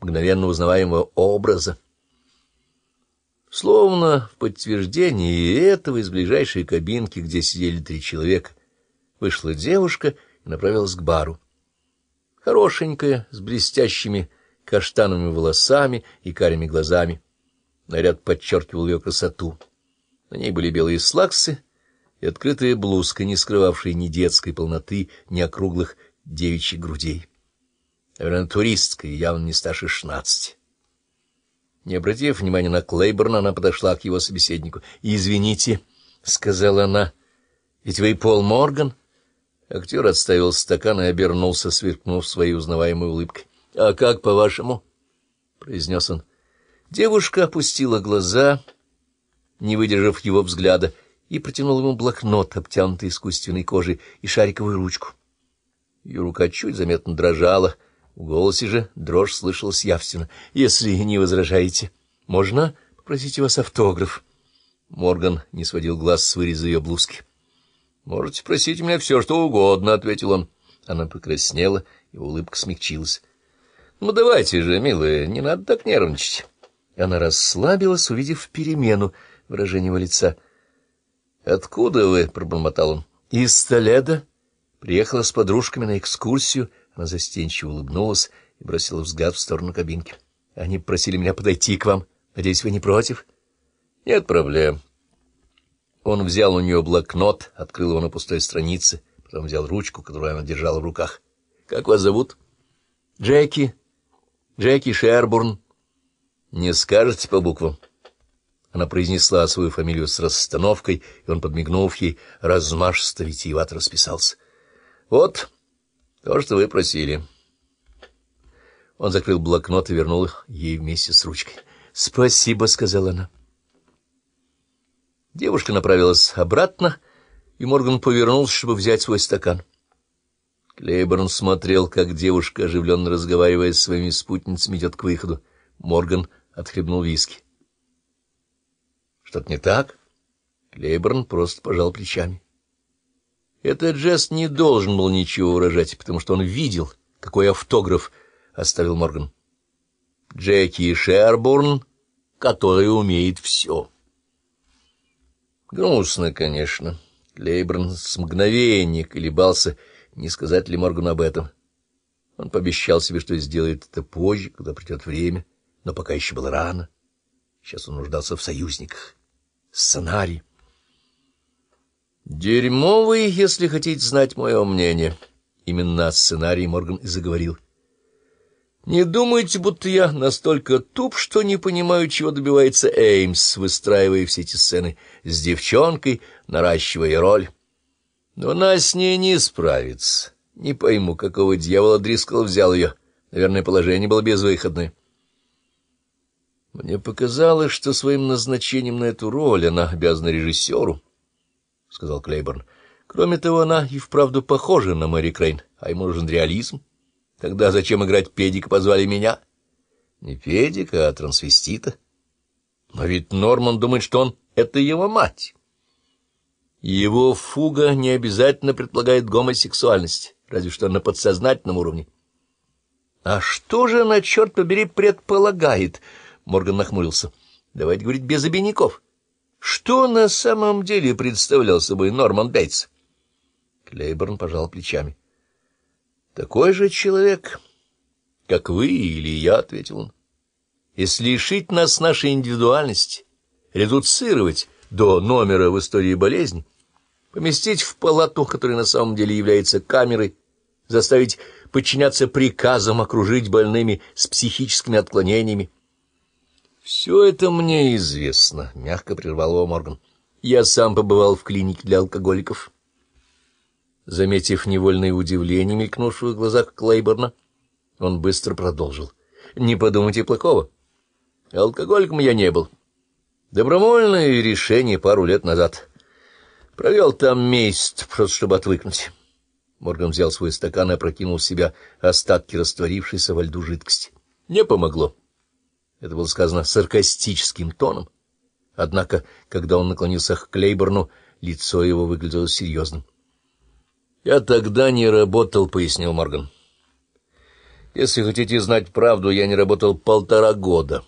мгновенно узнаваемого образа. Словно в подтверждение этого из ближайшей кабинки, где сидели три человека, вышла девушка и направилась к бару. Хорошенькая, с блестящими каштановыми волосами и карими глазами. Наряд подчеркивал ее красоту. На ней были белые слаксы и открытая блузка, не скрывавшая ни детской полноты, ни округлых девичьих грудей. Наверное, туристка, явно не старше шестнадцати. Не обратив внимания на Клейборна, она подошла к его собеседнику. «Извините», — сказала она, — «ведь вы Пол Морган?» Актер отставил стакан и обернулся, сверкнув своей узнаваемой улыбкой. «А как, по-вашему?» — произнес он. Девушка опустила глаза, не выдержав его взгляда, и протянула ему блокнот, обтянутый искусственной кожей, и шариковую ручку. Ее рука чуть заметно дрожала, — в голосе же дрожь слышалась явственно. — Если не возражаете, можно попросить у вас автограф? Морган не сводил глаз с выреза ее блузки. — Можете просить меня все, что угодно, — ответил он. Она покраснела, его улыбка смягчилась. — Ну, давайте же, милая, не надо так нервничать. Она расслабилась, увидев перемену выражения его лица. — Откуда вы? — пробормотал он. — Из Толеда. Приехала с подружками на экскурсию — она застенчиво улыбнулась и бросила взгляд в сторону кабинки. — Они просили меня подойти к вам. Надеюсь, вы не против? — Нет проблем. Он взял у нее блокнот, открыл его на пустой странице, потом взял ручку, которую она держала в руках. — Как вас зовут? — Джеки. Джеки Шербурн. — Не скажете по буквам? Она произнесла свою фамилию с расстановкой, и он, подмигнув ей, размашисто витиевато расписался. — Вот... То, что вы просили. Он закрыл блокнот и вернул их ей вместе с ручкой. «Спасибо», — сказала она. Девушка направилась обратно, и Морган повернулся, чтобы взять свой стакан. Клейборн смотрел, как девушка, оживленно разговаривая с своими спутницами, идет к выходу. Морган отхлебнул виски. «Что-то не так?» Клейборн просто пожал плечами. Этот жест не должен был ничего выражать, потому что он видел, какой автограф оставил Морган. Джеки Шербурн, который умеет все. Грустно, конечно. Лейбран с мгновения колебался, не сказать ли Моргану об этом. Он пообещал себе, что сделает это позже, когда придет время, но пока еще было рано. Сейчас он нуждался в союзниках. Сценарий. Дерьмовый, если хотите знать мое мнение. Именно о сценарии Морган и заговорил. Не думайте, будто я настолько туп, что не понимаю, чего добивается Эймс, выстраивая все эти сцены с девчонкой, наращивая роль. Но она с ней не справится. Не пойму, какого дьявола Дрискл взял ее. Наверное, положение было безвыходное. Мне показалось, что своим назначением на эту роль она обязана режиссеру. — сказал Клейборн. — Кроме того, она и вправду похожа на Мэри Крейн, а ему нужен реализм. Тогда зачем играть педика позвали меня? Не педика, а трансвестита. Но ведь Норман думает, что он — это его мать. Его фуга не обязательно предполагает гомосексуальность, разве что на подсознательном уровне. — А что же она, черт побери, предполагает? — Морган нахмурился. — Давайте говорить без обиняков. — что на самом деле представлял собой Норман Бейтс? Клейборн пожал плечами. — Такой же человек, как вы или я, — ответил он. — Если лишить нас нашей индивидуальности, редуцировать до номера в истории болезни, поместить в палату, которая на самом деле является камерой, заставить подчиняться приказам, окружить больными с психическими отклонениями, «Все это мне известно», — мягко прервал его Морган. «Я сам побывал в клинике для алкоголиков». Заметив невольное удивление, мелькнувшее в глазах Клейборна, он быстро продолжил. «Не подумайте плохого. Алкоголиком я не был. Добровольное решение пару лет назад. Провел там месяц, просто чтобы отвыкнуть». Морган взял свой стакан и опрокинул в себя остатки растворившейся во льду жидкости. «Не помогло». Это было сказано саркастическим тоном. Однако, когда он наклонился к Клейборну, лицо его выглядело серьезным. — Я тогда не работал, — пояснил Морган. Если хотите знать правду, я не работал полтора года.